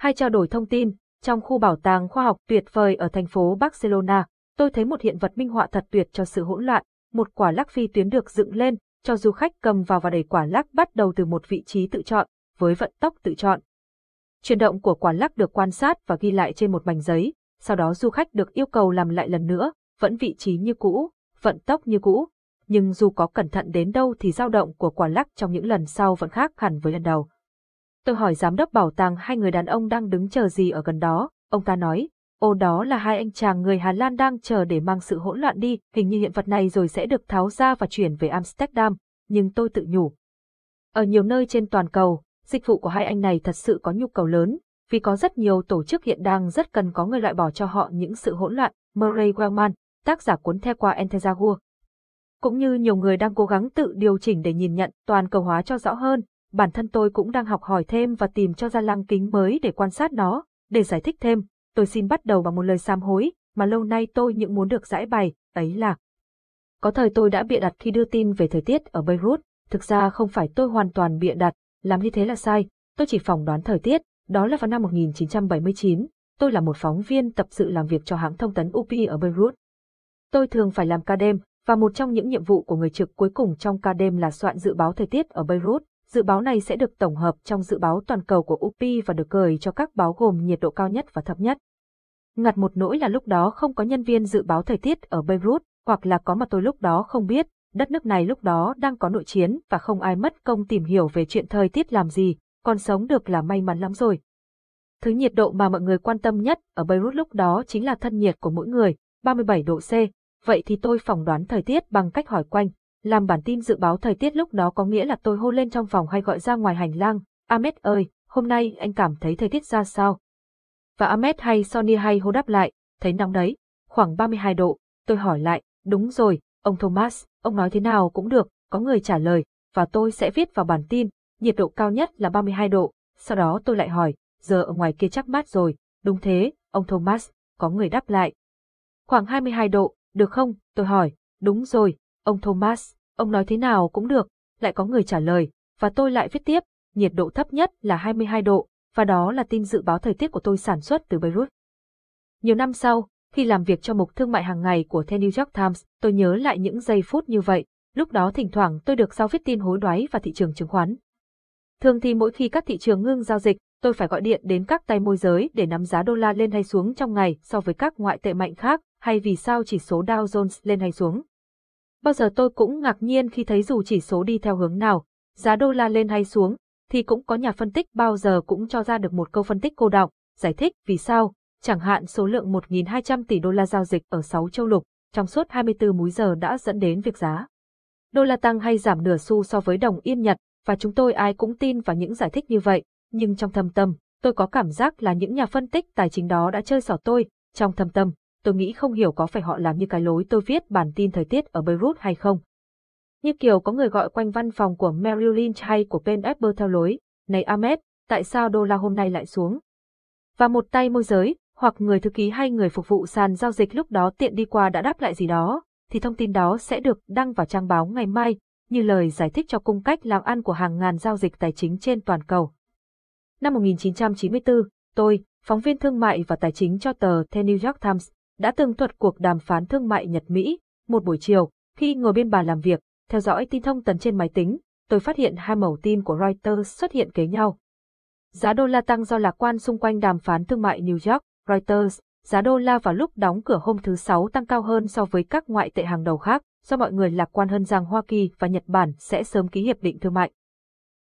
Hai trao đổi thông tin, trong khu bảo tàng khoa học tuyệt vời ở thành phố Barcelona, tôi thấy một hiện vật minh họa thật tuyệt cho sự hỗn loạn, một quả lắc phi tuyến được dựng lên, cho du khách cầm vào và đẩy quả lắc bắt đầu từ một vị trí tự chọn, với vận tốc tự chọn. Chuyển động của quả lắc được quan sát và ghi lại trên một mảnh giấy, sau đó du khách được yêu cầu làm lại lần nữa, vẫn vị trí như cũ, vận tốc như cũ, nhưng dù có cẩn thận đến đâu thì dao động của quả lắc trong những lần sau vẫn khác hẳn với lần đầu. Tôi hỏi giám đốc bảo tàng hai người đàn ông đang đứng chờ gì ở gần đó, ông ta nói, ô đó là hai anh chàng người Hà Lan đang chờ để mang sự hỗn loạn đi, hình như hiện vật này rồi sẽ được tháo ra và chuyển về Amsterdam, nhưng tôi tự nhủ. Ở nhiều nơi trên toàn cầu, dịch vụ của hai anh này thật sự có nhu cầu lớn, vì có rất nhiều tổ chức hiện đang rất cần có người loại bỏ cho họ những sự hỗn loạn. Murray Wellman, tác giả cuốn theo qua Entezagua. Cũng như nhiều người đang cố gắng tự điều chỉnh để nhìn nhận toàn cầu hóa cho rõ hơn, bản thân tôi cũng đang học hỏi thêm và tìm cho ra lăng kính mới để quan sát nó, để giải thích thêm. Tôi xin bắt đầu bằng một lời sám hối, mà lâu nay tôi những muốn được giải bày, ấy là Có thời tôi đã bịa đặt khi đưa tin về thời tiết ở Beirut, thực ra không phải tôi hoàn toàn bịa đặt, làm như thế là sai, tôi chỉ phỏng đoán thời tiết, đó là vào năm 1979, tôi là một phóng viên tập sự làm việc cho hãng thông tấn UP ở Beirut. Tôi thường phải làm ca đêm, và một trong những nhiệm vụ của người trực cuối cùng trong ca đêm là soạn dự báo thời tiết ở Beirut. Dự báo này sẽ được tổng hợp trong dự báo toàn cầu của UP và được gửi cho các báo gồm nhiệt độ cao nhất và thấp nhất. Ngặt một nỗi là lúc đó không có nhân viên dự báo thời tiết ở Beirut, hoặc là có mà tôi lúc đó không biết, đất nước này lúc đó đang có nội chiến và không ai mất công tìm hiểu về chuyện thời tiết làm gì, còn sống được là may mắn lắm rồi. Thứ nhiệt độ mà mọi người quan tâm nhất ở Beirut lúc đó chính là thân nhiệt của mỗi người, 37 độ C, vậy thì tôi phỏng đoán thời tiết bằng cách hỏi quanh, làm bản tin dự báo thời tiết lúc đó có nghĩa là tôi hô lên trong phòng hay gọi ra ngoài hành lang, Ahmed ơi, hôm nay anh cảm thấy thời tiết ra sao? Và Ahmed hay Sony hay hô đáp lại, thấy nóng đấy, khoảng 32 độ, tôi hỏi lại, đúng rồi, ông Thomas, ông nói thế nào cũng được, có người trả lời, và tôi sẽ viết vào bản tin, nhiệt độ cao nhất là 32 độ, sau đó tôi lại hỏi, giờ ở ngoài kia chắc mát rồi, đúng thế, ông Thomas, có người đáp lại. Khoảng 22 độ, được không, tôi hỏi, đúng rồi, ông Thomas, ông nói thế nào cũng được, lại có người trả lời, và tôi lại viết tiếp, nhiệt độ thấp nhất là 22 độ, và đó là tin dự báo thời tiết của tôi sản xuất từ Beirut. Nhiều năm sau, khi làm việc cho mục thương mại hàng ngày của The New York Times, tôi nhớ lại những giây phút như vậy, lúc đó thỉnh thoảng tôi được giao viết tin hối đoái và thị trường chứng khoán. Thường thì mỗi khi các thị trường ngưng giao dịch, tôi phải gọi điện đến các tay môi giới để nắm giá đô la lên hay xuống trong ngày so với các ngoại tệ mạnh khác, hay vì sao chỉ số Dow Jones lên hay xuống. Bao giờ tôi cũng ngạc nhiên khi thấy dù chỉ số đi theo hướng nào, giá đô la lên hay xuống, thì cũng có nhà phân tích bao giờ cũng cho ra được một câu phân tích cô đọng, giải thích vì sao, chẳng hạn số lượng 1.200 tỷ đô la giao dịch ở 6 châu lục, trong suốt 24 múi giờ đã dẫn đến việc giá. Đô la tăng hay giảm nửa xu so với đồng yên Nhật, và chúng tôi ai cũng tin vào những giải thích như vậy, nhưng trong thâm tâm, tôi có cảm giác là những nhà phân tích tài chính đó đã chơi xỏ tôi, trong thâm tâm, tôi nghĩ không hiểu có phải họ làm như cái lối tôi viết bản tin thời tiết ở Beirut hay không. Như kiểu có người gọi quanh văn phòng của Merrill Lynch hay của Ben Apple theo lối, này Ahmed, tại sao đô la hôm nay lại xuống? Và một tay môi giới, hoặc người thư ký hay người phục vụ sàn giao dịch lúc đó tiện đi qua đã đáp lại gì đó, thì thông tin đó sẽ được đăng vào trang báo ngày mai, như lời giải thích cho cung cách làm ăn của hàng ngàn giao dịch tài chính trên toàn cầu. Năm 1994, tôi, phóng viên thương mại và tài chính cho tờ The New York Times, đã tường thuật cuộc đàm phán thương mại Nhật-Mỹ. Một buổi chiều, khi ngồi bên bàn làm việc, theo dõi tin thông tấn trên máy tính, tôi phát hiện hai màu tim của Reuters xuất hiện kế nhau. Giá đô la tăng do lạc quan xung quanh đàm phán thương mại New York, Reuters, giá đô la vào lúc đóng cửa hôm thứ Sáu tăng cao hơn so với các ngoại tệ hàng đầu khác, do mọi người lạc quan hơn rằng Hoa Kỳ và Nhật Bản sẽ sớm ký hiệp định thương mại.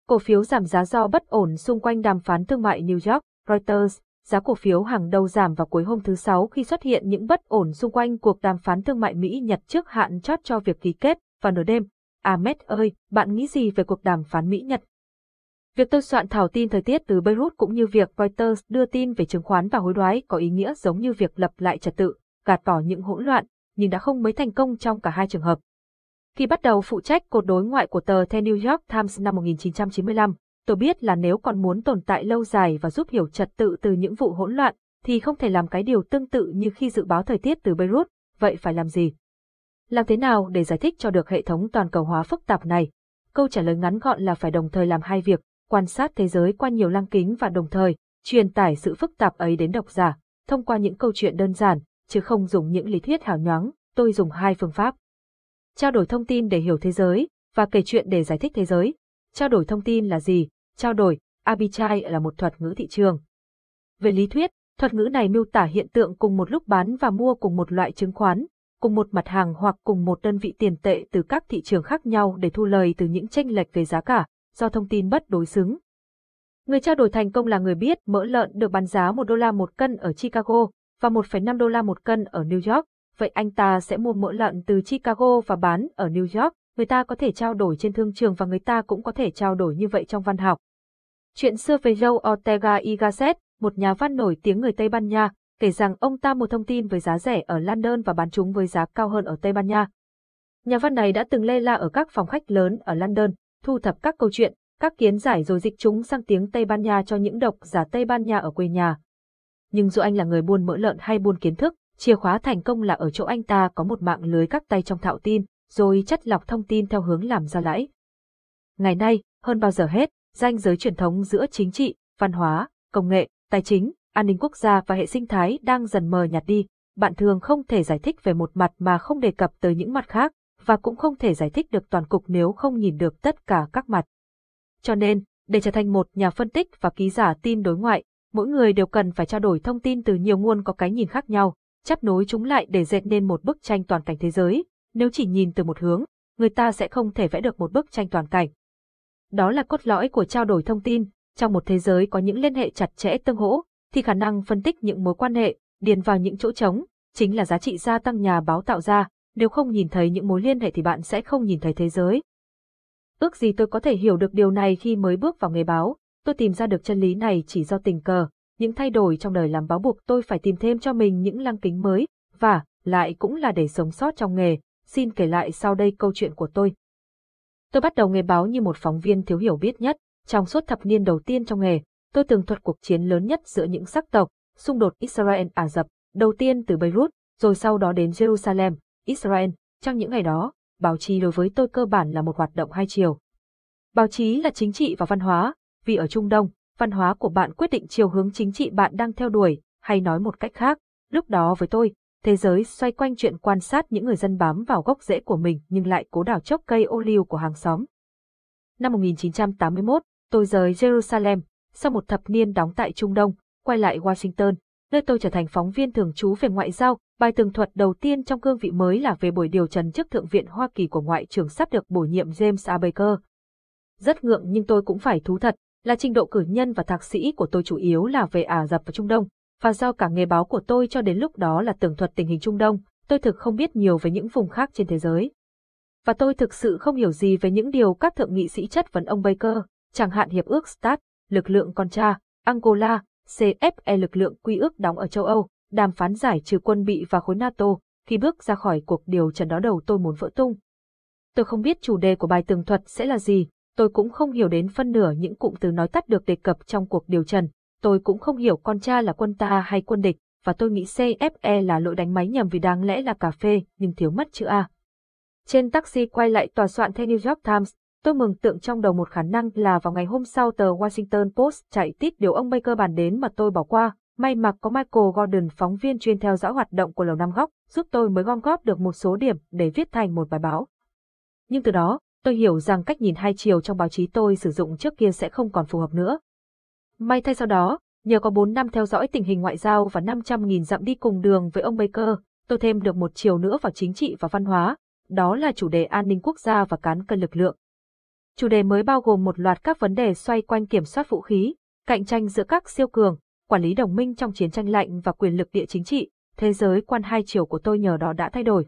Cổ phiếu giảm giá do bất ổn xung quanh đàm phán thương mại New York, Reuters, giá cổ phiếu hàng đầu giảm vào cuối hôm thứ Sáu khi xuất hiện những bất ổn xung quanh cuộc đàm phán thương mại Mỹ-Nhật trước hạn chót cho việc ký kết, vào nửa đêm. Ahmed ơi, bạn nghĩ gì về cuộc đàm phán Mỹ-Nhật? Việc tôi soạn thảo tin thời tiết từ Beirut cũng như việc Reuters đưa tin về chứng khoán và hối đoái có ý nghĩa giống như việc lập lại trật tự, gạt bỏ những hỗn loạn, nhưng đã không mấy thành công trong cả hai trường hợp. Khi bắt đầu phụ trách cột đối ngoại của tờ The New York Times năm 1995, tôi biết là nếu còn muốn tồn tại lâu dài và giúp hiểu trật tự từ những vụ hỗn loạn, thì không thể làm cái điều tương tự như khi dự báo thời tiết từ Beirut, vậy phải làm gì? Làm thế nào để giải thích cho được hệ thống toàn cầu hóa phức tạp này? Câu trả lời ngắn gọn là phải đồng thời làm hai việc, quan sát thế giới qua nhiều lăng kính và đồng thời, truyền tải sự phức tạp ấy đến độc giả, thông qua những câu chuyện đơn giản, chứ không dùng những lý thuyết hào nhoáng, tôi dùng hai phương pháp. Trao đổi thông tin để hiểu thế giới, và kể chuyện để giải thích thế giới. Trao đổi thông tin là gì? Trao đổi, arbitrage là một thuật ngữ thị trường. Về lý thuyết, thuật ngữ này miêu tả hiện tượng cùng một lúc bán và mua cùng một loại chứng khoán, cùng một mặt hàng hoặc cùng một đơn vị tiền tệ từ các thị trường khác nhau để thu lời từ những tranh lệch về giá cả, do thông tin bất đối xứng. Người trao đổi thành công là người biết mỡ lợn được bán giá 1 đô la một cân ở Chicago và 1,5 đô la một cân ở New York, vậy anh ta sẽ mua mỡ lợn từ Chicago và bán ở New York, người ta có thể trao đổi trên thương trường và người ta cũng có thể trao đổi như vậy trong văn học. Chuyện xưa về Joe Ortega y Gasset, một nhà văn nổi tiếng người Tây Ban Nha, kể rằng ông ta mua thông tin với giá rẻ ở London và bán chúng với giá cao hơn ở Tây Ban Nha. Nhà văn này đã từng lê la ở các phòng khách lớn ở London, thu thập các câu chuyện, các kiến giải rồi dịch chúng sang tiếng Tây Ban Nha cho những độc giả Tây Ban Nha ở quê nhà. Nhưng dù anh là người buôn mỡ lợn hay buôn kiến thức, chìa khóa thành công là ở chỗ anh ta có một mạng lưới các tay trong thạo tin, rồi chất lọc thông tin theo hướng làm ra lãi. Ngày nay, hơn bao giờ hết, ranh giới truyền thống giữa chính trị, văn hóa, công nghệ, tài chính, an ninh quốc gia và hệ sinh thái đang dần mờ nhạt đi. Bạn thường không thể giải thích về một mặt mà không đề cập tới những mặt khác, và cũng không thể giải thích được toàn cục nếu không nhìn được tất cả các mặt. Cho nên, để trở thành một nhà phân tích và ký giả tin đối ngoại, mỗi người đều cần phải trao đổi thông tin từ nhiều nguồn có cái nhìn khác nhau, chấp nối chúng lại để dệt nên một bức tranh toàn cảnh thế giới. Nếu chỉ nhìn từ một hướng, người ta sẽ không thể vẽ được một bức tranh toàn cảnh. Đó là cốt lõi của trao đổi thông tin, trong một thế giới có những liên hệ chặt chẽ tương hỗ, thì khả năng phân tích những mối quan hệ, điền vào những chỗ trống, chính là giá trị gia tăng nhà báo tạo ra, nếu không nhìn thấy những mối liên hệ thì bạn sẽ không nhìn thấy thế giới. Ước gì tôi có thể hiểu được điều này khi mới bước vào nghề báo, tôi tìm ra được chân lý này chỉ do tình cờ, những thay đổi trong đời làm báo buộc tôi phải tìm thêm cho mình những lăng kính mới, và, lại cũng là để sống sót trong nghề, xin kể lại sau đây câu chuyện của tôi. Tôi bắt đầu nghề báo như một phóng viên thiếu hiểu biết nhất, trong suốt thập niên đầu tiên trong nghề, tôi từng thuật cuộc chiến lớn nhất giữa những sắc tộc, xung đột Israel-Ả Rập, đầu tiên từ Beirut, rồi sau đó đến Jerusalem, Israel. Trong những ngày đó, báo chí đối với tôi cơ bản là một hoạt động hai chiều. Báo chí là chính trị và văn hóa, vì ở Trung Đông, văn hóa của bạn quyết định chiều hướng chính trị bạn đang theo đuổi, hay nói một cách khác, lúc đó với tôi, thế giới xoay quanh chuyện quan sát những người dân bám vào gốc rễ của mình nhưng lại cố đào chốc cây ô liu của hàng xóm. Năm 1981, tôi rời Jerusalem, sau một thập niên đóng tại Trung Đông, quay lại Washington, nơi tôi trở thành phóng viên thường trú về ngoại giao, bài tường thuật đầu tiên trong cương vị mới là về buổi điều trần trước Thượng viện Hoa Kỳ của Ngoại trưởng sắp được bổ nhiệm James A. Baker. Rất ngượng nhưng tôi cũng phải thú thật, là trình độ cử nhân và thạc sĩ của tôi chủ yếu là về Ả Rập và Trung Đông, và do cả nghề báo của tôi cho đến lúc đó là tường thuật tình hình Trung Đông, tôi thực không biết nhiều về những vùng khác trên thế giới. Và tôi thực sự không hiểu gì về những điều các thượng nghị sĩ chất vấn ông Baker, chẳng hạn hiệp ước START, lực lượng Contra, Angola, CFE lực lượng quy ước đóng ở châu Âu, đàm phán giải trừ quân bị và khối NATO, khi bước ra khỏi cuộc điều trần đó đầu tôi muốn vỡ tung. Tôi không biết chủ đề của bài tường thuật sẽ là gì, tôi cũng không hiểu đến phân nửa những cụm từ nói tắt được đề cập trong cuộc điều trần, tôi cũng không hiểu con cha là quân ta hay quân địch, và tôi nghĩ CFE là lỗi đánh máy nhầm vì đáng lẽ là cà phê, nhưng thiếu mất chữ A. Trên taxi quay lại tòa soạn the New York Times, tôi mừng tượng trong đầu một khả năng là vào ngày hôm sau tờ Washington Post chạy tít điều ông Baker bàn đến mà tôi bỏ qua, may mặc có Michael Gordon phóng viên chuyên theo dõi hoạt động của Lầu Năm Góc, giúp tôi mới gom góp được một số điểm để viết thành một bài báo. Nhưng từ đó, tôi hiểu rằng cách nhìn hai chiều trong báo chí tôi sử dụng trước kia sẽ không còn phù hợp nữa. May thay sau đó, nhờ có 4 năm theo dõi tình hình ngoại giao và 500.000 dặm đi cùng đường với ông Baker, tôi thêm được một chiều nữa vào chính trị và văn hóa, đó là chủ đề an ninh quốc gia và cán cân lực lượng. Chủ đề mới bao gồm một loạt các vấn đề xoay quanh kiểm soát vũ khí, cạnh tranh giữa các siêu cường, quản lý đồng minh trong chiến tranh lạnh và quyền lực địa chính trị, thế giới quan hai chiều của tôi nhờ đó đã thay đổi.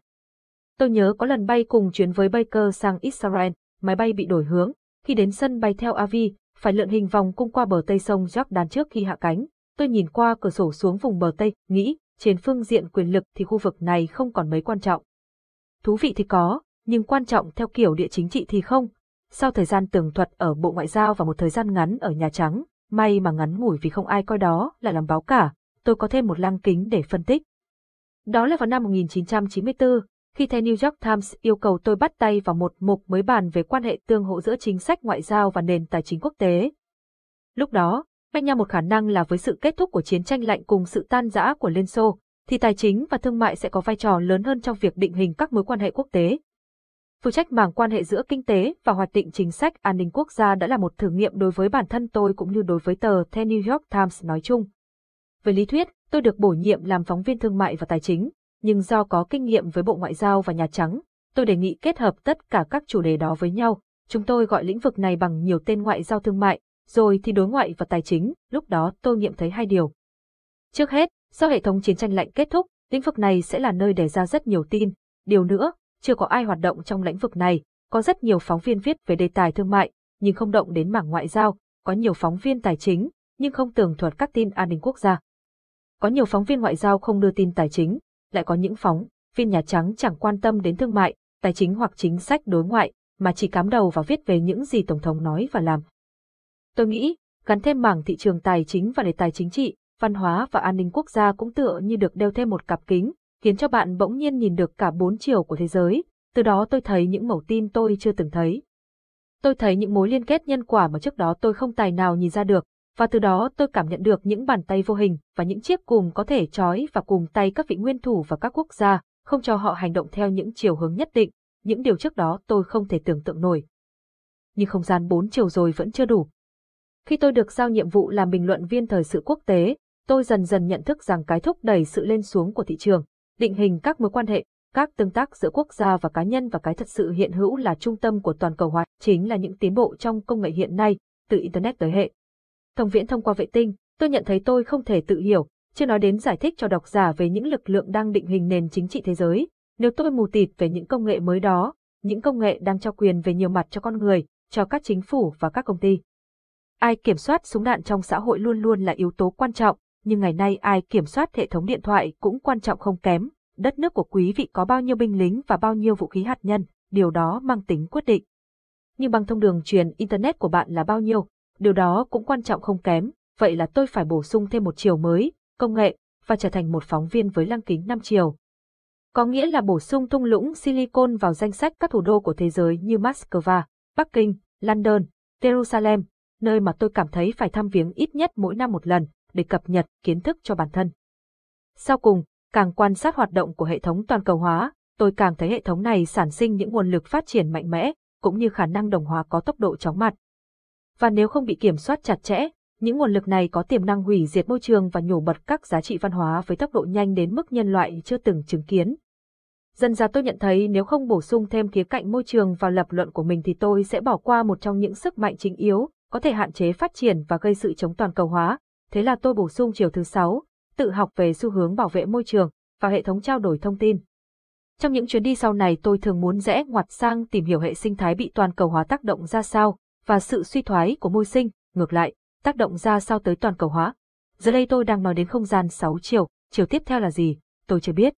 Tôi nhớ có lần bay cùng chuyến với Baker sang Israel, máy bay bị đổi hướng, khi đến sân bay theo Avi, phải lượn hình vòng cung qua bờ tây sông Jordan trước khi hạ cánh. Tôi nhìn qua cửa sổ xuống vùng bờ tây, nghĩ, trên phương diện quyền lực thì khu vực này không còn mấy quan trọng. Thú vị thì có, nhưng quan trọng theo kiểu địa chính trị thì không. Sau thời gian tường thuật ở Bộ Ngoại giao và một thời gian ngắn ở Nhà Trắng, may mà ngắn ngủi vì không ai coi đó là làm báo cả, tôi có thêm một lăng kính để phân tích. Đó là vào năm 1994, khi The New York Times yêu cầu tôi bắt tay vào một mục mới bàn về quan hệ tương hỗ giữa chính sách ngoại giao và nền tài chính quốc tế. Lúc đó, mách nhau một khả năng là với sự kết thúc của chiến tranh lạnh cùng sự tan rã của Liên Xô, thì tài chính và thương mại sẽ có vai trò lớn hơn trong việc định hình các mối quan hệ quốc tế. Phụ trách mảng quan hệ giữa kinh tế và hoạch định chính sách an ninh quốc gia đã là một thử nghiệm đối với bản thân tôi cũng như đối với tờ The New York Times nói chung. Về lý thuyết, tôi được bổ nhiệm làm phóng viên thương mại và tài chính, nhưng do có kinh nghiệm với Bộ Ngoại giao và Nhà Trắng, tôi đề nghị kết hợp tất cả các chủ đề đó với nhau. Chúng tôi gọi lĩnh vực này bằng nhiều tên ngoại giao thương mại, rồi thì đối ngoại và tài chính, lúc đó tôi nghiệm thấy hai điều. Trước hết, sau hệ thống chiến tranh lạnh kết thúc, lĩnh vực này sẽ là nơi để ra rất nhiều tin. Điều nữa, chưa có ai hoạt động trong lĩnh vực này, có rất nhiều phóng viên viết về đề tài thương mại, nhưng không động đến mảng ngoại giao, có nhiều phóng viên tài chính, nhưng không tường thuật các tin an ninh quốc gia. Có nhiều phóng viên ngoại giao không đưa tin tài chính, lại có những phóng viên Nhà Trắng chẳng quan tâm đến thương mại, tài chính hoặc chính sách đối ngoại, mà chỉ cắm đầu vào viết về những gì Tổng thống nói và làm. Tôi nghĩ, gắn thêm mảng thị trường tài chính và đề tài chính trị, văn hóa và an ninh quốc gia cũng tựa như được đeo thêm một cặp kính, khiến cho bạn bỗng nhiên nhìn được cả bốn chiều của thế giới, từ đó tôi thấy những mẩu tin tôi chưa từng thấy. Tôi thấy những mối liên kết nhân quả mà trước đó tôi không tài nào nhìn ra được, và từ đó tôi cảm nhận được những bàn tay vô hình và những chiếc cùm có thể trói và cùng tay các vị nguyên thủ và các quốc gia, không cho họ hành động theo những chiều hướng nhất định, những điều trước đó tôi không thể tưởng tượng nổi. Nhưng không gian bốn chiều rồi vẫn chưa đủ. Khi tôi được giao nhiệm vụ làm bình luận viên thời sự quốc tế, tôi dần dần nhận thức rằng cái thúc đẩy sự lên xuống của thị trường, định hình các mối quan hệ, các tương tác giữa quốc gia và cá nhân và cái thật sự hiện hữu là trung tâm của toàn cầu hóa, chính là những tiến bộ trong công nghệ hiện nay, từ Internet tới hệ. Thông viễn thông qua vệ tinh, tôi nhận thấy tôi không thể tự hiểu, chưa nói đến giải thích cho độc giả về những lực lượng đang định hình nền chính trị thế giới. Nếu tôi mù tịt về những công nghệ mới đó, những công nghệ đang trao quyền về nhiều mặt cho con người, cho các chính phủ và các công ty. Ai kiểm soát súng đạn trong xã hội luôn luôn là yếu tố quan trọng, nhưng ngày nay ai kiểm soát hệ thống điện thoại cũng quan trọng không kém. Đất nước của quý vị có bao nhiêu binh lính và bao nhiêu vũ khí hạt nhân, điều đó mang tính quyết định. Nhưng bằng thông đường truyền Internet của bạn là bao nhiêu, điều đó cũng quan trọng không kém, vậy là tôi phải bổ sung thêm một chiều mới, công nghệ, và trở thành một phóng viên với lăng kính 5 chiều. Có nghĩa là bổ sung thung lũng Silicon vào danh sách các thủ đô của thế giới như Moscow, Bắc Kinh, London, Jerusalem, nơi mà tôi cảm thấy phải thăm viếng ít nhất mỗi năm một lần để cập nhật kiến thức cho bản thân. Sau cùng, càng quan sát hoạt động của hệ thống toàn cầu hóa, tôi càng thấy hệ thống này sản sinh những nguồn lực phát triển mạnh mẽ, cũng như khả năng đồng hóa có tốc độ chóng mặt. Và nếu không bị kiểm soát chặt chẽ, những nguồn lực này có tiềm năng hủy diệt môi trường và nhổ bật các giá trị văn hóa với tốc độ nhanh đến mức nhân loại chưa từng chứng kiến. Dần ra tôi nhận thấy nếu không bổ sung thêm khía cạnh môi trường vào lập luận của mình thì tôi sẽ bỏ qua một trong những sức mạnh chính yếu, có thể hạn chế phát triển và gây sự chống toàn cầu hóa. Thế là tôi bổ sung chiều thứ sáu, tự học về xu hướng bảo vệ môi trường và hệ thống trao đổi thông tin. Trong những chuyến đi sau này tôi thường muốn rẽ ngoặt sang tìm hiểu hệ sinh thái bị toàn cầu hóa tác động ra sao và sự suy thoái của môi sinh, ngược lại, tác động ra sao tới toàn cầu hóa. Giờ đây tôi đang nói đến không gian 6 chiều, chiều tiếp theo là gì, tôi chưa biết.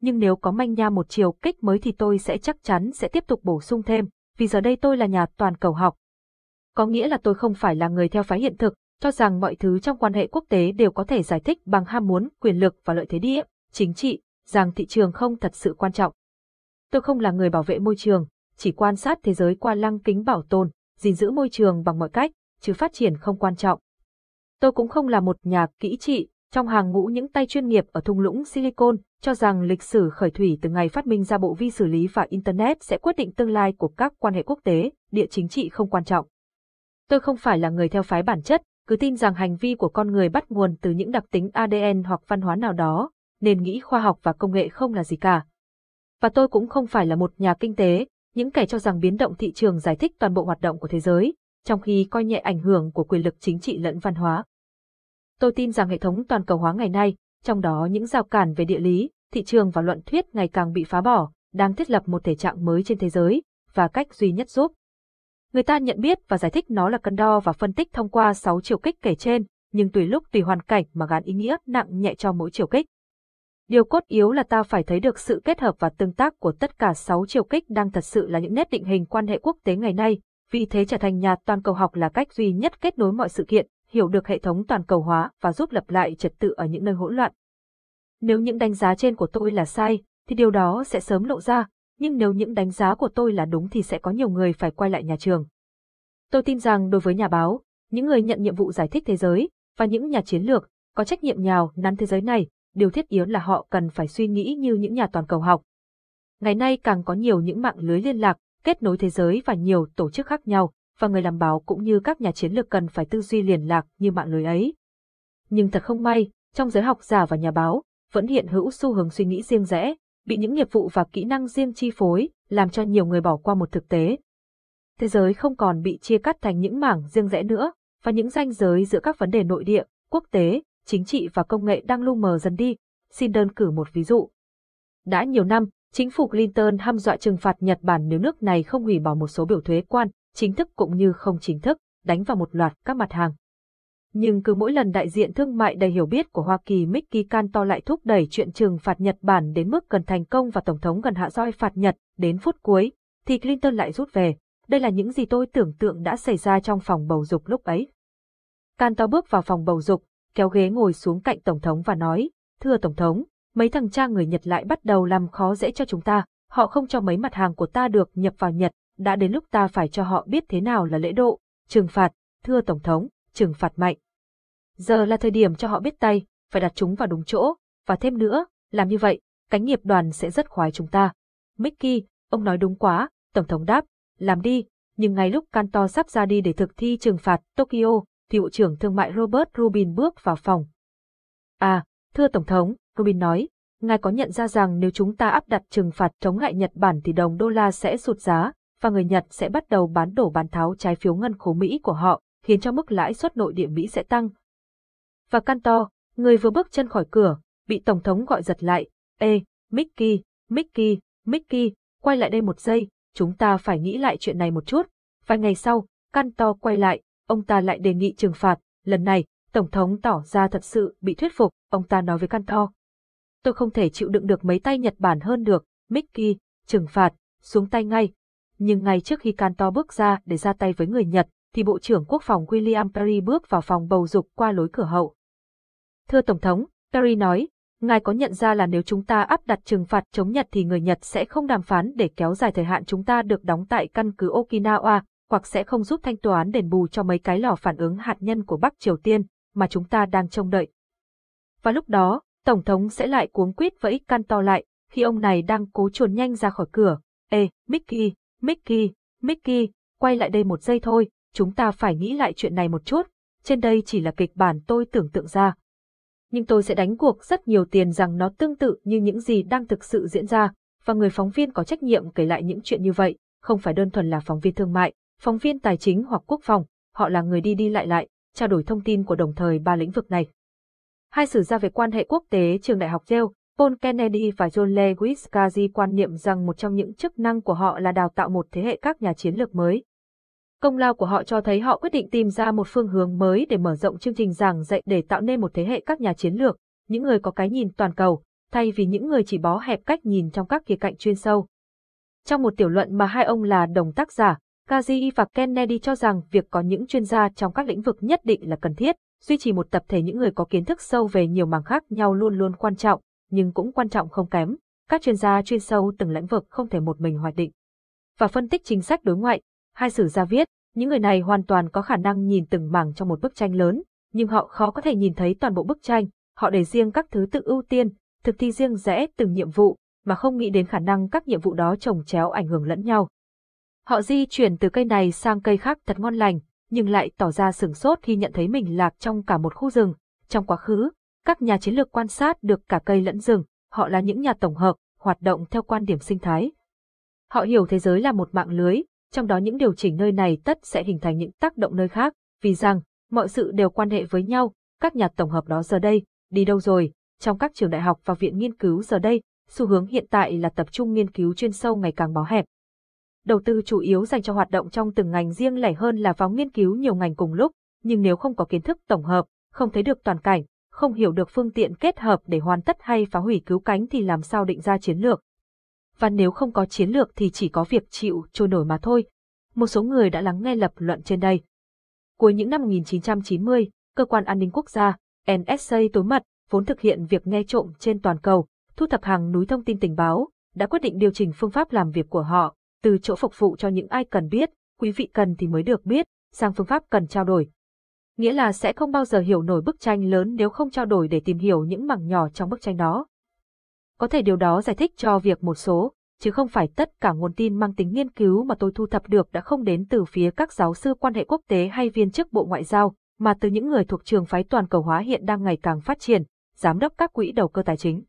Nhưng nếu có manh nha một chiều kích mới thì tôi sẽ chắc chắn sẽ tiếp tục bổ sung thêm, vì giờ đây tôi là nhà toàn cầu học. Có nghĩa là tôi không phải là người theo phái hiện thực, cho rằng mọi thứ trong quan hệ quốc tế đều có thể giải thích bằng ham muốn, quyền lực và lợi thế địa, chính trị, rằng thị trường không thật sự quan trọng. Tôi không là người bảo vệ môi trường, chỉ quan sát thế giới qua lăng kính bảo tồn, gìn giữ môi trường bằng mọi cách, chứ phát triển không quan trọng. Tôi cũng không là một nhà kỹ trị, trong hàng ngũ những tay chuyên nghiệp ở thung lũng Silicon, cho rằng lịch sử khởi thủy từ ngày phát minh ra bộ vi xử lý và Internet sẽ quyết định tương lai của các quan hệ quốc tế, địa chính trị không quan trọng. Tôi không phải là người theo phái bản chất, cứ tin rằng hành vi của con người bắt nguồn từ những đặc tính ADN hoặc văn hóa nào đó, nên nghĩ khoa học và công nghệ không là gì cả. Và tôi cũng không phải là một nhà kinh tế, những kẻ cho rằng biến động thị trường giải thích toàn bộ hoạt động của thế giới, trong khi coi nhẹ ảnh hưởng của quyền lực chính trị lẫn văn hóa. Tôi tin rằng hệ thống toàn cầu hóa ngày nay, trong đó những rào cản về địa lý, thị trường và luận thuyết ngày càng bị phá bỏ, đang thiết lập một thể trạng mới trên thế giới, và cách duy nhất giúp. Người ta nhận biết và giải thích nó là cân đo và phân tích thông qua 6 chiều kích kể trên, nhưng tùy lúc tùy hoàn cảnh mà gán ý nghĩa nặng nhẹ cho mỗi chiều kích. Điều cốt yếu là ta phải thấy được sự kết hợp và tương tác của tất cả 6 chiều kích đang thật sự là những nét định hình quan hệ quốc tế ngày nay, vì thế trở thành nhà toàn cầu học là cách duy nhất kết nối mọi sự kiện, hiểu được hệ thống toàn cầu hóa và giúp lập lại trật tự ở những nơi hỗn loạn. Nếu những đánh giá trên của tôi là sai, thì điều đó sẽ sớm lộ ra, nhưng nếu những đánh giá của tôi là đúng thì sẽ có nhiều người phải quay lại nhà trường. Tôi tin rằng đối với nhà báo, những người nhận nhiệm vụ giải thích thế giới, và những nhà chiến lược, có trách nhiệm nhào nắn thế giới này, điều thiết yếu là họ cần phải suy nghĩ như những nhà toàn cầu học. Ngày nay càng có nhiều những mạng lưới liên lạc, kết nối thế giới và nhiều tổ chức khác nhau, và người làm báo cũng như các nhà chiến lược cần phải tư duy liên lạc như mạng lưới ấy. Nhưng thật không may, trong giới học giả và nhà báo, vẫn hiện hữu xu hướng suy nghĩ riêng rẽ, bị những nghiệp vụ và kỹ năng riêng chi phối, làm cho nhiều người bỏ qua một thực tế. Thế giới không còn bị chia cắt thành những mảng riêng rẽ nữa, và những ranh giới giữa các vấn đề nội địa, quốc tế, chính trị và công nghệ đang lu mờ dần đi. Xin đơn cử một ví dụ. Đã nhiều năm, chính phủ Clinton hăm dọa trừng phạt Nhật Bản nếu nước này không hủy bỏ một số biểu thuế quan, chính thức cũng như không chính thức, đánh vào một loạt các mặt hàng. Nhưng cứ mỗi lần đại diện thương mại đầy hiểu biết của Hoa Kỳ Mickey Kanto lại thúc đẩy chuyện trừng phạt Nhật Bản đến mức cần thành công và Tổng thống gần hạ roi phạt Nhật đến phút cuối, thì Clinton lại rút về. Đây là những gì tôi tưởng tượng đã xảy ra trong phòng bầu dục lúc ấy. Kanto bước vào phòng bầu dục, kéo ghế ngồi xuống cạnh Tổng thống và nói, Thưa Tổng thống, mấy thằng cha người Nhật lại bắt đầu làm khó dễ cho chúng ta, họ không cho mấy mặt hàng của ta được nhập vào Nhật, đã đến lúc ta phải cho họ biết thế nào là lễ độ, trừng phạt, thưa Tổng thống, trừng phạt mạnh. Giờ là thời điểm cho họ biết tay, phải đặt chúng vào đúng chỗ, và thêm nữa, làm như vậy, cánh nghiệp đoàn sẽ rất khoái chúng ta. Mickey, ông nói đúng quá, Tổng thống đáp, làm đi, nhưng ngay lúc Kanto sắp ra đi để thực thi trừng phạt Tokyo, thì Bộ trưởng Thương mại Robert Rubin bước vào phòng. À, thưa Tổng thống, Rubin nói, ngài có nhận ra rằng nếu chúng ta áp đặt trừng phạt chống lại Nhật Bản thì đồng đô la sẽ sụt giá, và người Nhật sẽ bắt đầu bán đổ bán tháo trái phiếu ngân khố Mỹ của họ, khiến cho mức lãi suất nội địa Mỹ sẽ tăng. Và Canto, người vừa bước chân khỏi cửa, bị Tổng thống gọi giật lại. Ê, Mickey, Mickey, Mickey, quay lại đây một giây, chúng ta phải nghĩ lại chuyện này một chút. Vài ngày sau, Canto quay lại, ông ta lại đề nghị trừng phạt, lần này, Tổng thống tỏ ra thật sự bị thuyết phục, ông ta nói với Canto. Tôi không thể chịu đựng được mấy tay Nhật Bản hơn được, Mickey, trừng phạt, xuống tay ngay. Nhưng ngay trước khi Canto bước ra để ra tay với người Nhật, thì Bộ trưởng Quốc phòng William Perry bước vào phòng bầu dục qua lối cửa hậu. Thưa Tổng thống, Perry nói, ngài có nhận ra là nếu chúng ta áp đặt trừng phạt chống Nhật thì người Nhật sẽ không đàm phán để kéo dài thời hạn chúng ta được đóng tại căn cứ Okinawa, hoặc sẽ không giúp thanh toán đền bù cho mấy cái lò phản ứng hạt nhân của Bắc Triều Tiên mà chúng ta đang trông đợi. Và lúc đó, Tổng thống sẽ lại cuống quýt vẫy can to lại, khi ông này đang cố chuồn nhanh ra khỏi cửa. Ê, Mickey, Mickey, Mickey, quay lại đây một giây thôi, chúng ta phải nghĩ lại chuyện này một chút. Trên đây chỉ là kịch bản tôi tưởng tượng ra. Nhưng tôi sẽ đánh cuộc rất nhiều tiền rằng nó tương tự như những gì đang thực sự diễn ra, và người phóng viên có trách nhiệm kể lại những chuyện như vậy, không phải đơn thuần là phóng viên thương mại, phóng viên tài chính hoặc quốc phòng, họ là người đi đi lại lại, trao đổi thông tin của đồng thời ba lĩnh vực này. Hai sử gia về quan hệ quốc tế trường đại học Yale, Paul Kennedy và John Lewis Gazi quan niệm rằng một trong những chức năng của họ là đào tạo một thế hệ các nhà chiến lược mới. Công lao của họ cho thấy họ quyết định tìm ra một phương hướng mới để mở rộng chương trình giảng dạy để tạo nên một thế hệ các nhà chiến lược, những người có cái nhìn toàn cầu, thay vì những người chỉ bó hẹp cách nhìn trong các khía cạnh chuyên sâu. Trong một tiểu luận mà hai ông là đồng tác giả, Kazi và Kennedy cho rằng việc có những chuyên gia trong các lĩnh vực nhất định là cần thiết, duy trì một tập thể những người có kiến thức sâu về nhiều mảng khác nhau luôn luôn quan trọng, nhưng cũng quan trọng không kém. Các chuyên gia chuyên sâu từng lĩnh vực không thể một mình hoạch định. Và phân tích chính sách đối ngoại, hai sử gia viết, những người này hoàn toàn có khả năng nhìn từng mảng trong một bức tranh lớn, nhưng họ khó có thể nhìn thấy toàn bộ bức tranh, họ để riêng các thứ tự ưu tiên, thực thi riêng rẽ từng nhiệm vụ, mà không nghĩ đến khả năng các nhiệm vụ đó trồng chéo ảnh hưởng lẫn nhau. Họ di chuyển từ cây này sang cây khác thật ngon lành, nhưng lại tỏ ra sửng sốt khi nhận thấy mình lạc trong cả một khu rừng. Trong quá khứ, các nhà chiến lược quan sát được cả cây lẫn rừng, họ là những nhà tổng hợp, hoạt động theo quan điểm sinh thái. Họ hiểu thế giới là một mạng lưới, trong đó những điều chỉnh nơi này tất sẽ hình thành những tác động nơi khác, vì rằng, mọi sự đều quan hệ với nhau, các nhà tổng hợp đó giờ đây, đi đâu rồi, trong các trường đại học và viện nghiên cứu giờ đây, xu hướng hiện tại là tập trung nghiên cứu chuyên sâu ngày càng bó hẹp. Đầu tư chủ yếu dành cho hoạt động trong từng ngành riêng lẻ hơn là vào nghiên cứu nhiều ngành cùng lúc, nhưng nếu không có kiến thức tổng hợp, không thấy được toàn cảnh, không hiểu được phương tiện kết hợp để hoàn tất hay phá hủy cứu cánh thì làm sao định ra chiến lược. Và nếu không có chiến lược thì chỉ có việc chịu trôi nổi mà thôi. Một số người đã lắng nghe lập luận trên đây. Cuối những năm 1990, Cơ quan An ninh Quốc gia, NSA tối mật, vốn thực hiện việc nghe trộm trên toàn cầu, thu thập hàng núi thông tin tình báo, đã quyết định điều chỉnh phương pháp làm việc của họ, từ chỗ phục vụ cho những ai cần biết, quý vị cần thì mới được biết, sang phương pháp cần trao đổi. nghĩa là sẽ không bao giờ hiểu nổi bức tranh lớn nếu không trao đổi để tìm hiểu những mảng nhỏ trong bức tranh đó. Có thể điều đó giải thích cho việc một số, chứ không phải tất cả nguồn tin mang tính nghiên cứu mà tôi thu thập được đã không đến từ phía các giáo sư quan hệ quốc tế hay viên chức Bộ Ngoại giao, mà từ những người thuộc trường phái toàn cầu hóa hiện đang ngày càng phát triển, giám đốc các quỹ đầu cơ tài chính.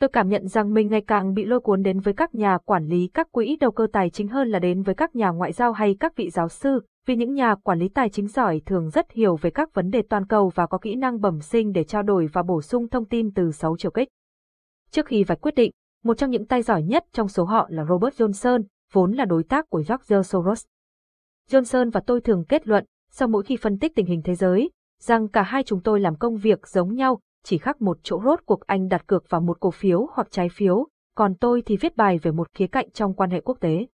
Tôi cảm nhận rằng mình ngày càng bị lôi cuốn đến với các nhà quản lý các quỹ đầu cơ tài chính hơn là đến với các nhà ngoại giao hay các vị giáo sư, vì những nhà quản lý tài chính giỏi thường rất hiểu về các vấn đề toàn cầu và có kỹ năng bẩm sinh để trao đổi và bổ sung thông tin từ sáu chiều kích. Trước khi vạch quyết định, một trong những tay giỏi nhất trong số họ là Robert Johnson, vốn là đối tác của George Soros. Johnson và tôi thường kết luận, sau mỗi khi phân tích tình hình thế giới, rằng cả hai chúng tôi làm công việc giống nhau, chỉ khác một chỗ rốt cuộc anh đặt cược vào một cổ phiếu hoặc trái phiếu, còn tôi thì viết bài về một khía cạnh trong quan hệ quốc tế.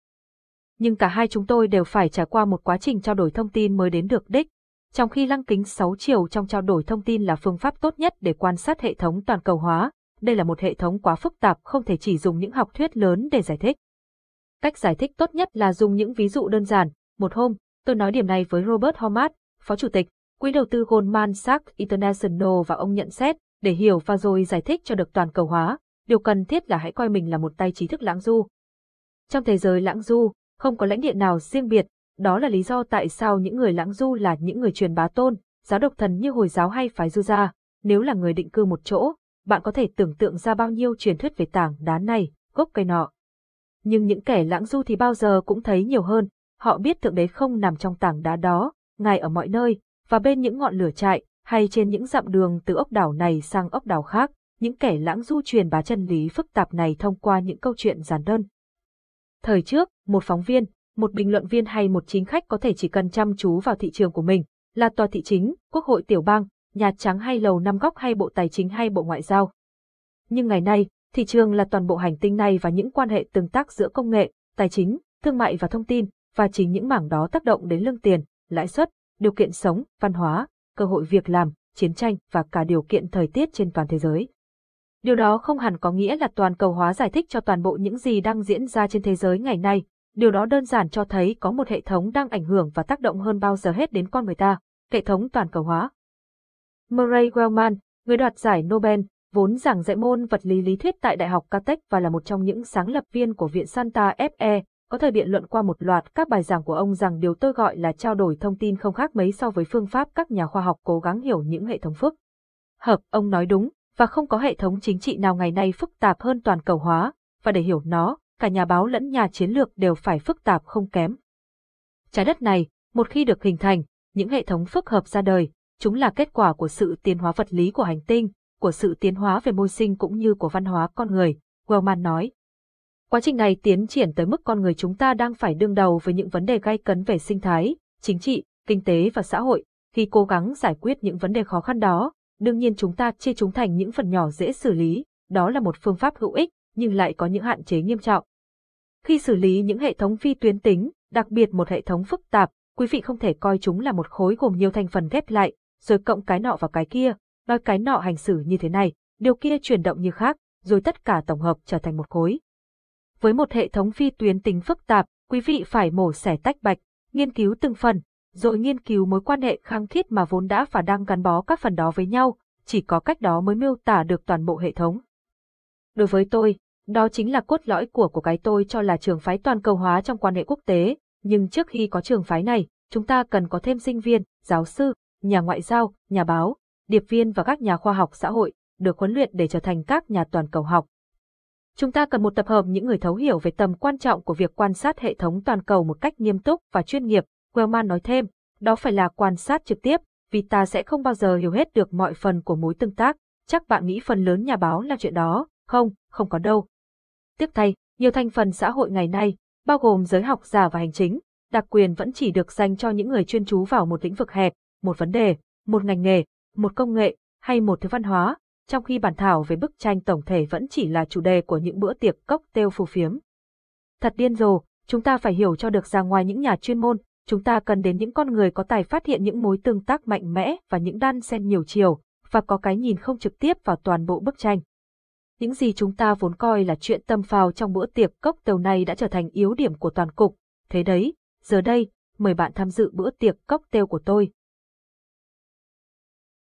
Nhưng cả hai chúng tôi đều phải trải qua một quá trình trao đổi thông tin mới đến được đích, trong khi lăng kính 6 chiều trong trao đổi thông tin là phương pháp tốt nhất để quan sát hệ thống toàn cầu hóa, đây là một hệ thống quá phức tạp không thể chỉ dùng những học thuyết lớn để giải thích. Cách giải thích tốt nhất là dùng những ví dụ đơn giản. Một hôm, tôi nói điểm này với Robert Hormat, Phó Chủ tịch, Quỹ đầu tư Goldman Sachs International và ông nhận xét, để hiểu và rồi giải thích cho được toàn cầu hóa, điều cần thiết là hãy coi mình là một tay trí thức lãng du. Trong thế giới lãng du, không có lãnh địa nào riêng biệt, đó là lý do tại sao những người lãng du là những người truyền bá tôn, giáo độc thần như Hồi giáo hay phái du gia, nếu là người định cư một chỗ, bạn có thể tưởng tượng ra bao nhiêu truyền thuyết về tảng đá này, gốc cây nọ. Nhưng những kẻ lãng du thì bao giờ cũng thấy nhiều hơn, họ biết thượng đế không nằm trong tảng đá đó, ngài ở mọi nơi, và bên những ngọn lửa chạy, hay trên những dặm đường từ ốc đảo này sang ốc đảo khác, những kẻ lãng du truyền bá chân lý phức tạp này thông qua những câu chuyện giản đơn. Thời trước, một phóng viên, một bình luận viên hay một chính khách có thể chỉ cần chăm chú vào thị trường của mình, là tòa thị chính, quốc hội tiểu bang, Nhà Trắng hay Lầu Năm Góc hay Bộ Tài chính hay Bộ Ngoại giao. Nhưng ngày nay, thị trường là toàn bộ hành tinh này và những quan hệ tương tác giữa công nghệ, tài chính, thương mại và thông tin, và chính những mảng đó tác động đến lương tiền, lãi suất, điều kiện sống, văn hóa, cơ hội việc làm, chiến tranh và cả điều kiện thời tiết trên toàn thế giới. Điều đó không hẳn có nghĩa là toàn cầu hóa giải thích cho toàn bộ những gì đang diễn ra trên thế giới ngày nay, điều đó đơn giản cho thấy có một hệ thống đang ảnh hưởng và tác động hơn bao giờ hết đến con người ta, hệ thống toàn cầu hóa. Murray Wellman, người đoạt giải Nobel, vốn giảng dạy môn vật lý lý thuyết tại Đại học Caltech và là một trong những sáng lập viên của Viện Santa Fe, có thời biện luận qua một loạt các bài giảng của ông rằng điều tôi gọi là trao đổi thông tin không khác mấy so với phương pháp các nhà khoa học cố gắng hiểu những hệ thống phức. Hợp, ông nói đúng, và không có hệ thống chính trị nào ngày nay phức tạp hơn toàn cầu hóa, và để hiểu nó, cả nhà báo lẫn nhà chiến lược đều phải phức tạp không kém. Trái đất này, một khi được hình thành, những hệ thống phức hợp ra đời, chúng là kết quả của sự tiến hóa vật lý của hành tinh, của sự tiến hóa về môi sinh cũng như của văn hóa con người, Wellman nói. Quá trình này tiến triển tới mức con người chúng ta đang phải đương đầu với những vấn đề gai cấn về sinh thái, chính trị, kinh tế và xã hội. Khi cố gắng giải quyết những vấn đề khó khăn đó, đương nhiên chúng ta chia chúng thành những phần nhỏ dễ xử lý, đó là một phương pháp hữu ích, nhưng lại có những hạn chế nghiêm trọng. Khi xử lý những hệ thống phi tuyến tính, đặc biệt một hệ thống phức tạp, quý vị không thể coi chúng là một khối gồm nhiều thành phần ghép lại, rồi cộng cái nọ vào cái kia, nói cái nọ hành xử như thế này, điều kia chuyển động như khác, rồi tất cả tổng hợp trở thành một khối. Với một hệ thống phi tuyến tính phức tạp, quý vị phải mổ xẻ tách bạch, nghiên cứu từng phần, rồi nghiên cứu mối quan hệ khăng khít mà vốn đã và đang gắn bó các phần đó với nhau, chỉ có cách đó mới miêu tả được toàn bộ hệ thống. Đối với tôi, đó chính là cốt lõi của của cái tôi cho là trường phái toàn cầu hóa trong quan hệ quốc tế, nhưng trước khi có trường phái này, chúng ta cần có thêm sinh viên, giáo sư, nhà ngoại giao, nhà báo, điệp viên và các nhà khoa học xã hội, được huấn luyện để trở thành các nhà toàn cầu học. Chúng ta cần một tập hợp những người thấu hiểu về tầm quan trọng của việc quan sát hệ thống toàn cầu một cách nghiêm túc và chuyên nghiệp, Wellman nói thêm, đó phải là quan sát trực tiếp, vì ta sẽ không bao giờ hiểu hết được mọi phần của mối tương tác, chắc bạn nghĩ phần lớn nhà báo là chuyện đó, không, không có đâu. Tiếp thay, nhiều thành phần xã hội ngày nay, bao gồm giới học giả và hành chính, đặc quyền vẫn chỉ được dành cho những người chuyên chú vào một lĩnh vực hẹp, một vấn đề, một ngành nghề, một công nghệ hay một thứ văn hóa, trong khi bản thảo về bức tranh tổng thể vẫn chỉ là chủ đề của những bữa tiệc cocktail phù phiếm. Thật điên rồ, chúng ta phải hiểu cho được rằng ngoài những nhà chuyên môn, chúng ta cần đến những con người có tài phát hiện những mối tương tác mạnh mẽ và những đan xen nhiều chiều, và có cái nhìn không trực tiếp vào toàn bộ bức tranh. Những gì chúng ta vốn coi là chuyện tâm phào trong bữa tiệc cocktail này đã trở thành yếu điểm của toàn cục. Thế đấy, giờ đây, mời bạn tham dự bữa tiệc cocktail của tôi,